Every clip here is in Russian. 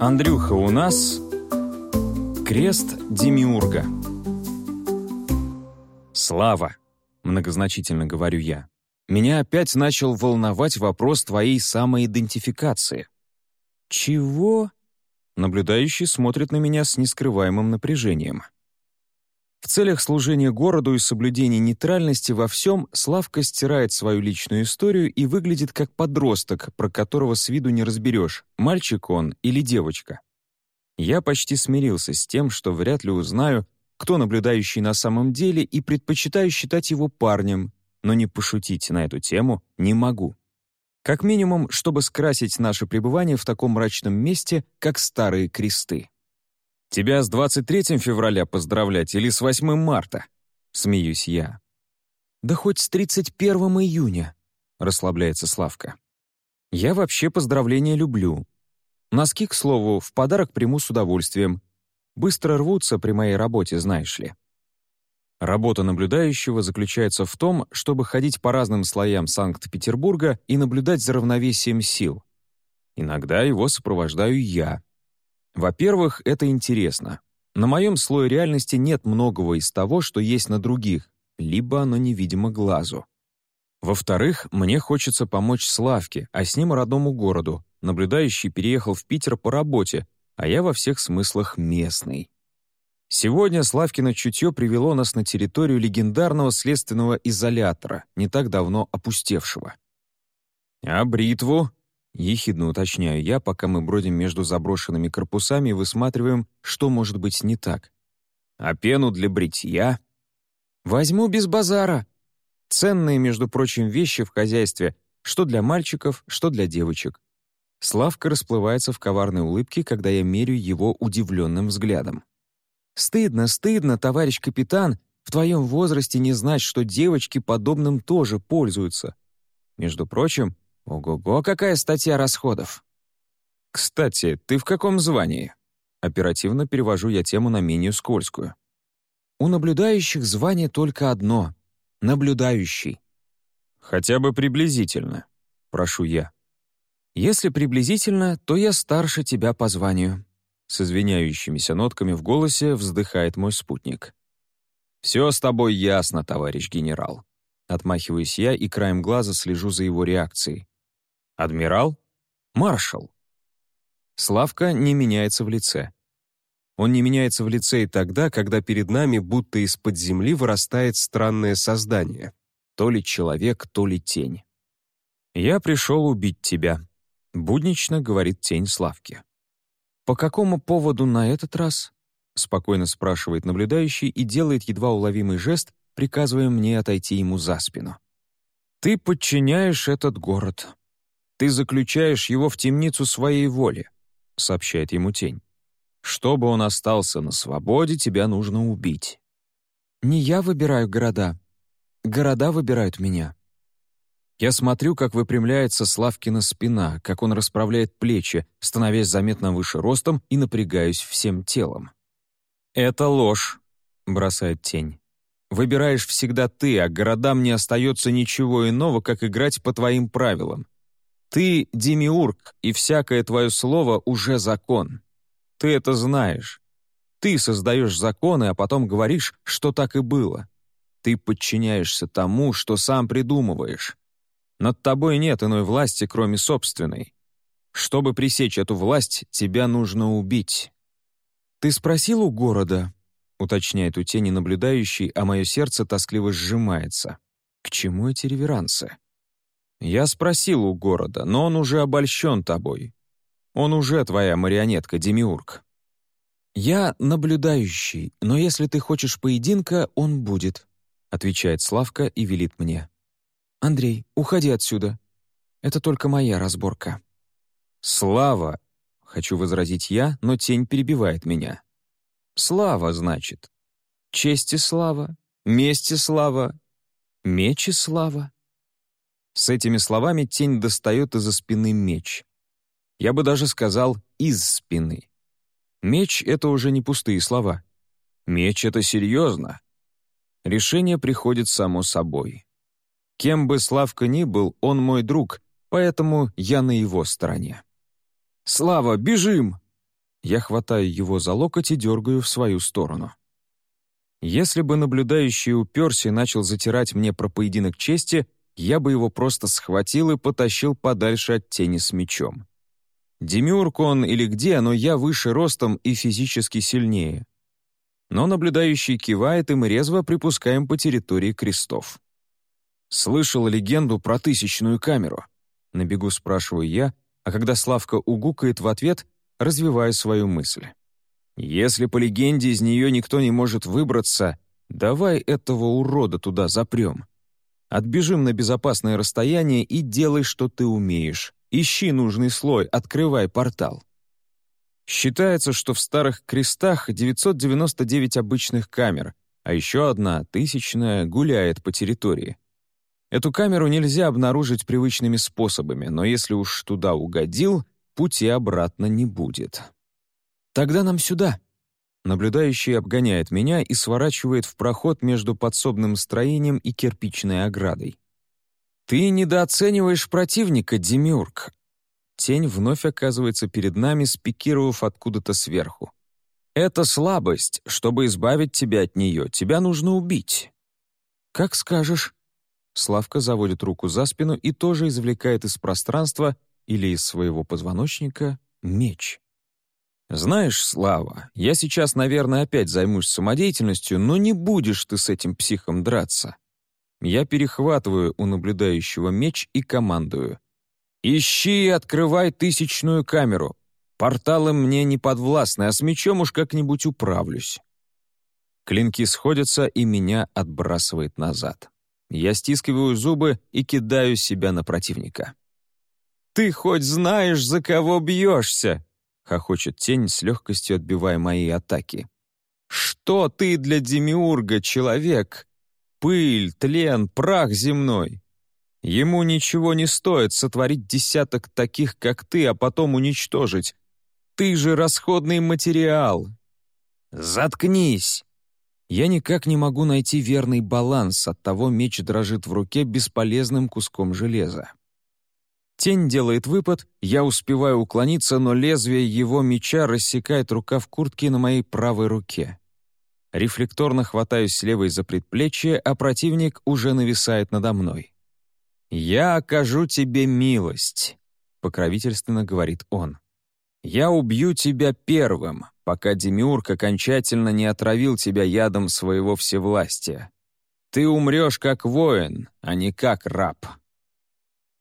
Андрюха, у нас крест Демиурга. Слава, многозначительно говорю я. Меня опять начал волновать вопрос твоей самоидентификации. Чего? Наблюдающий смотрит на меня с нескрываемым напряжением. В целях служения городу и соблюдения нейтральности во всем Славка стирает свою личную историю и выглядит как подросток, про которого с виду не разберешь, мальчик он или девочка. Я почти смирился с тем, что вряд ли узнаю, кто наблюдающий на самом деле, и предпочитаю считать его парнем, но не пошутить на эту тему не могу. Как минимум, чтобы скрасить наше пребывание в таком мрачном месте, как старые кресты. «Тебя с 23 февраля поздравлять или с 8 марта?» — смеюсь я. «Да хоть с 31 июня», — расслабляется Славка. «Я вообще поздравления люблю. Носки, к слову, в подарок приму с удовольствием. Быстро рвутся при моей работе, знаешь ли». Работа наблюдающего заключается в том, чтобы ходить по разным слоям Санкт-Петербурга и наблюдать за равновесием сил. Иногда его сопровождаю я — во-первых, это интересно. На моем слое реальности нет многого из того, что есть на других, либо оно невидимо глазу. Во-вторых, мне хочется помочь Славке, а с ним родному городу. Наблюдающий переехал в Питер по работе, а я во всех смыслах местный. Сегодня Славкино чутье привело нас на территорию легендарного следственного изолятора, не так давно опустевшего. «А бритву?» Ехидно уточняю я, пока мы бродим между заброшенными корпусами и высматриваем, что может быть не так. А пену для бритья? Возьму без базара. Ценные, между прочим, вещи в хозяйстве, что для мальчиков, что для девочек. Славка расплывается в коварной улыбке, когда я мерю его удивленным взглядом. «Стыдно, стыдно, товарищ капитан, в твоем возрасте не знать, что девочки подобным тоже пользуются. Между прочим, Ого-го, какая статья расходов! Кстати, ты в каком звании? Оперативно перевожу я тему на менее скользкую. У наблюдающих звание только одно — наблюдающий. Хотя бы приблизительно, прошу я. Если приблизительно, то я старше тебя по званию. С извиняющимися нотками в голосе вздыхает мой спутник. «Все с тобой ясно, товарищ генерал». Отмахиваюсь я и краем глаза слежу за его реакцией. Адмирал? Маршал. Славка не меняется в лице. Он не меняется в лице и тогда, когда перед нами будто из-под земли вырастает странное создание. То ли человек, то ли тень. «Я пришел убить тебя», — буднично говорит тень Славки. «По какому поводу на этот раз?» — спокойно спрашивает наблюдающий и делает едва уловимый жест, приказывая мне отойти ему за спину. «Ты подчиняешь этот город. Ты заключаешь его в темницу своей воли», — сообщает ему тень. «Чтобы он остался на свободе, тебя нужно убить». «Не я выбираю города. Города выбирают меня». Я смотрю, как выпрямляется Славкина спина, как он расправляет плечи, становясь заметно выше ростом и напрягаюсь всем телом. «Это ложь», — бросает тень. «Выбираешь всегда ты, а городам не остается ничего иного, как играть по твоим правилам. Ты демиург, и всякое твое слово уже закон. Ты это знаешь. Ты создаешь законы, а потом говоришь, что так и было. Ты подчиняешься тому, что сам придумываешь. Над тобой нет иной власти, кроме собственной. Чтобы пресечь эту власть, тебя нужно убить. «Ты спросил у города?» — уточняет у тени наблюдающий, а мое сердце тоскливо сжимается. «К чему эти реверансы?» Я спросил у города, но он уже обольщен тобой. Он уже твоя марионетка, Демиург. Я наблюдающий, но если ты хочешь поединка, он будет, отвечает Славка и велит мне. Андрей, уходи отсюда. Это только моя разборка. Слава, хочу возразить я, но тень перебивает меня. Слава, значит. Честь и слава, месть и слава, меч и слава. С этими словами тень достает из-за спины меч. Я бы даже сказал «из спины». Меч — это уже не пустые слова. Меч — это серьезно. Решение приходит само собой. Кем бы Славка ни был, он мой друг, поэтому я на его стороне. «Слава, бежим!» Я хватаю его за локоть и дергаю в свою сторону. Если бы наблюдающий уперся и начал затирать мне про поединок чести, я бы его просто схватил и потащил подальше от тени с мечом. Демиург он или где, но я выше ростом и физически сильнее. Но наблюдающий кивает, и мы резво припускаем по территории крестов. «Слышал легенду про тысячную камеру?» На бегу спрашиваю я, а когда Славка угукает в ответ, развиваю свою мысль. «Если по легенде из нее никто не может выбраться, давай этого урода туда запрем. Отбежим на безопасное расстояние и делай, что ты умеешь. Ищи нужный слой, открывай портал». Считается, что в старых крестах 999 обычных камер, а еще одна, тысячная, гуляет по территории. Эту камеру нельзя обнаружить привычными способами, но если уж туда угодил, пути обратно не будет. «Тогда нам сюда», Наблюдающий обгоняет меня и сворачивает в проход между подсобным строением и кирпичной оградой. «Ты недооцениваешь противника, Демиург!» Тень вновь оказывается перед нами, спикировав откуда-то сверху. «Это слабость. Чтобы избавить тебя от нее, тебя нужно убить». «Как скажешь». Славка заводит руку за спину и тоже извлекает из пространства или из своего позвоночника меч. «Знаешь, Слава, я сейчас, наверное, опять займусь самодеятельностью, но не будешь ты с этим психом драться». Я перехватываю у наблюдающего меч и командую. «Ищи и открывай тысячную камеру. Порталы мне не подвластны, а с мечом уж как-нибудь управлюсь». Клинки сходятся, и меня отбрасывает назад. Я стискиваю зубы и кидаю себя на противника. «Ты хоть знаешь, за кого бьешься?» Хохочет тень с легкостью отбивая мои атаки. «Что ты для Демиурга, человек? Пыль, тлен, прах земной. Ему ничего не стоит сотворить десяток таких, как ты, а потом уничтожить. Ты же расходный материал. Заткнись!» Я никак не могу найти верный баланс, оттого меч дрожит в руке бесполезным куском железа. Тень делает выпад, я успеваю уклониться, но лезвие его меча рассекает рукав куртки на моей правой руке. Рефлекторно хватаюсь левой за предплечье, а противник уже нависает надо мной. «Я окажу тебе милость», — покровительственно говорит он. «Я убью тебя первым, пока Демиург окончательно не отравил тебя ядом своего всевластия. Ты умрешь как воин, а не как раб».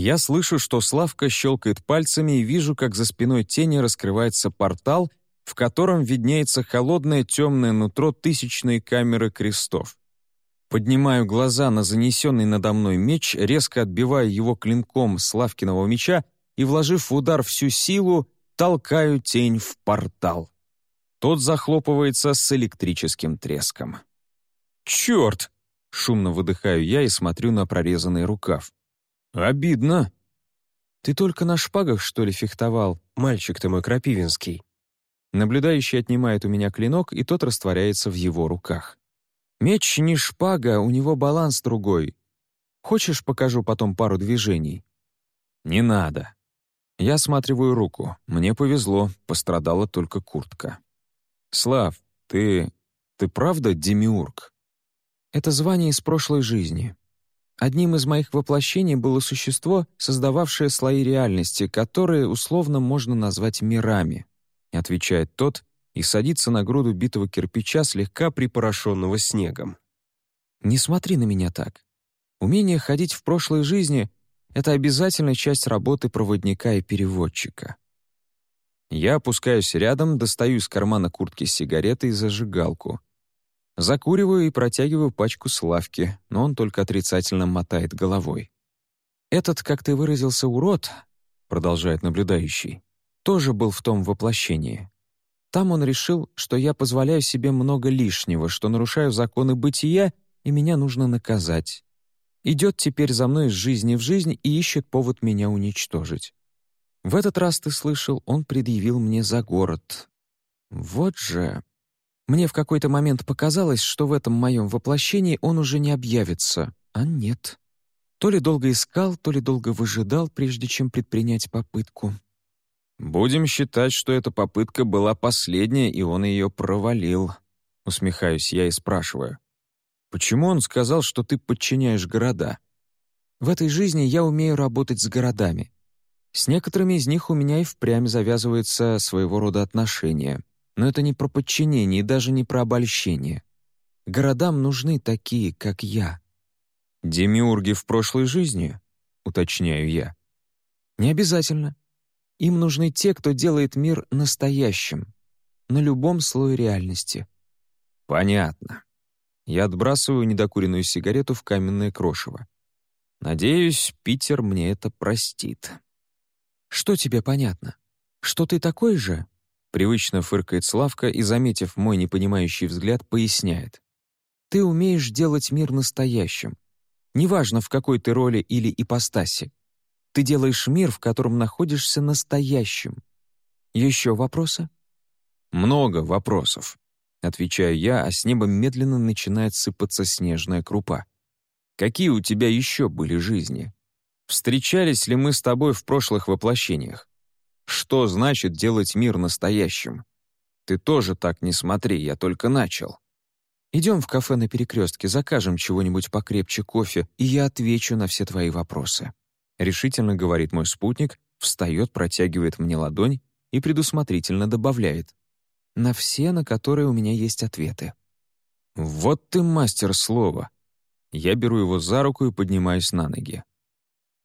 Я слышу, что Славка щелкает пальцами и вижу, как за спиной тени раскрывается портал, в котором виднеется холодное темное нутро тысячной камеры крестов. Поднимаю глаза на занесенный надо мной меч, резко отбиваю его клинком Славкиного меча и, вложив в удар всю силу, толкаю тень в портал. Тот захлопывается с электрическим треском. «Черт!» — шумно выдыхаю я и смотрю на прорезанный рукав. «Обидно». «Ты только на шпагах, что ли, фехтовал, мальчик ты мой крапивинский?» Наблюдающий отнимает у меня клинок, и тот растворяется в его руках. «Меч не шпага, у него баланс другой. Хочешь, покажу потом пару движений?» «Не надо». Я осматриваю руку. Мне повезло, пострадала только куртка. «Слав, ты... ты правда демиург?» «Это звание из прошлой жизни. Одним из моих воплощений было существо, создававшее слои реальности, которые условно можно назвать мирами, отвечает тот и садится на груду битого кирпича, слегка припорошенного снегом. Не смотри на меня так. Умение ходить в прошлой жизни — это обязательная часть работы проводника и переводчика. Я опускаюсь рядом, достаю из кармана куртки сигареты и зажигалку. Закуриваю и протягиваю пачку Славки, но он только отрицательно мотает головой. «Этот, как ты выразился, урод», — продолжает наблюдающий, «тоже был в том воплощении. Там он решил, что я позволяю себе много лишнего, что нарушаю законы бытия, и меня нужно наказать. Идет теперь за мной из жизни в жизнь и ищет повод меня уничтожить. В этот раз, ты слышал, он предъявил мне за город. Вот же, мне в какой-то момент показалось, что в этом моем воплощении он уже не объявится, а нет. То ли долго искал, то ли долго выжидал, прежде чем предпринять попытку. «Будем считать, что эта попытка была последняя, и он ее провалил», — усмехаюсь я и спрашиваю. «Почему он сказал, что ты подчиняешь города?» «В этой жизни я умею работать с городами. С некоторыми из них у меня и впрямь завязывается своего рода отношения. Но это не про подчинение и даже не про обольщение. Городам нужны такие, как я». «Демиурги в прошлой жизни?» — уточняю я. «Не обязательно. Им нужны те, кто делает мир настоящим, на любом слое реальности». «Понятно». Я отбрасываю недокуренную сигарету в каменное крошево. Надеюсь, Питер мне это простит. «Что тебе понятно? Что ты такой же?» Привычно фыркает Славка и, заметив мой непонимающий взгляд, поясняет. «Ты умеешь делать мир настоящим. Неважно, в какой ты роли или ипостаси. Ты делаешь мир, в котором находишься настоящим. Еще вопросы?» «Много вопросов», — отвечаю я, а с неба медленно начинает сыпаться снежная крупа. «Какие у тебя еще были жизни? Встречались ли мы с тобой в прошлых воплощениях? Что значит делать мир настоящим? Ты тоже так не смотри, я только начал». «Идем в кафе на перекрестке, закажем чего-нибудь покрепче кофе, и я отвечу на все твои вопросы». — решительно говорит мой спутник, встает, протягивает мне ладонь и предусмотрительно добавляет. «На все, на которые у меня есть ответы». «Вот ты мастер слова!» Я беру его за руку и поднимаюсь на ноги.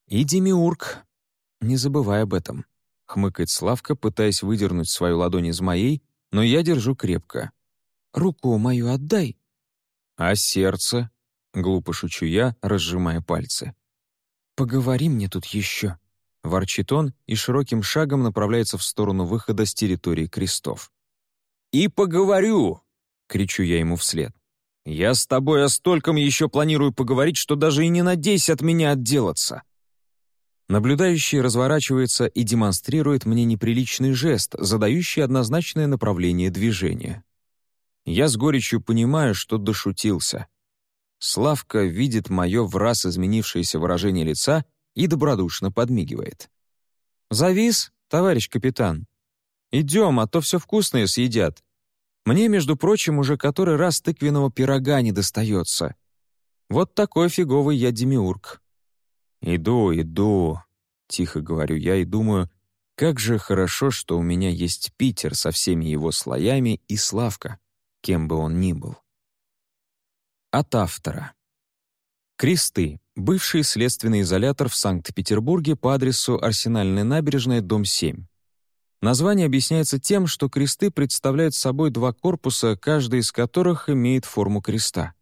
«И Демиург, не забывай об этом», — хмыкает Славка, пытаясь выдернуть свою ладонь из моей, но я держу крепко. «Руку мою отдай». «А сердце?» — глупо шучу я, разжимая пальцы. «Поговори мне тут еще», — ворчит он и широким шагом направляется в сторону выхода с территории крестов. «И поговорю!» — кричу я ему вслед. «Я с тобой о стольком еще планирую поговорить, что даже и не надейся от меня отделаться!» Наблюдающий разворачивается и демонстрирует мне неприличный жест, задающий однозначное направление движения. Я с горечью понимаю, что дошутился. Славка видит мое в раз изменившееся выражение лица и добродушно подмигивает. «Завис, товарищ капитан? Идем, а то все вкусное съедят. Мне, между прочим, уже который раз тыквенного пирога не достается. Вот такой фиговый я демиург». «Иду, иду», — тихо говорю я и думаю, как же хорошо, что у меня есть Питер со всеми его слоями и Славка, кем бы он ни был. От автора. Кресты. Бывший следственный изолятор в Санкт-Петербурге по адресу Арсенальная набережная, дом 7. Название объясняется тем, что кресты представляют собой два корпуса, каждый из которых имеет форму креста.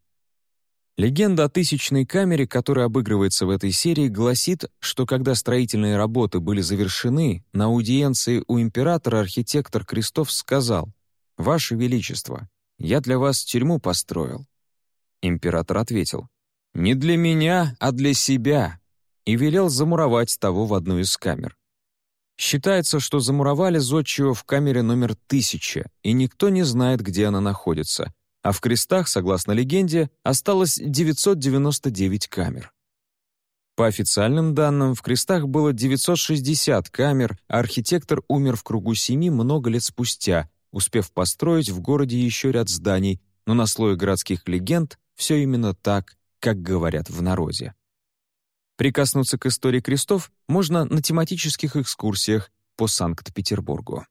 Легенда о тысячной камере, которая обыгрывается в этой серии, гласит, что когда строительные работы были завершены, на аудиенции у императора архитектор крестов сказал «Ваше Величество, я для вас тюрьму построил, Император ответил, «Не для меня, а для себя», и велел замуровать того в одну из камер. Считается, что замуровали зодчего в камере номер 1000, и никто не знает, где она находится, а в крестах, согласно легенде, осталось 999 камер. По официальным данным, в крестах было 960 камер, а архитектор умер в кругу семи много лет спустя, успев построить в городе еще ряд зданий, но на слое городских легенд все именно так, как говорят в народе. Прикоснуться к истории крестов можно на тематических экскурсиях по Санкт-Петербургу.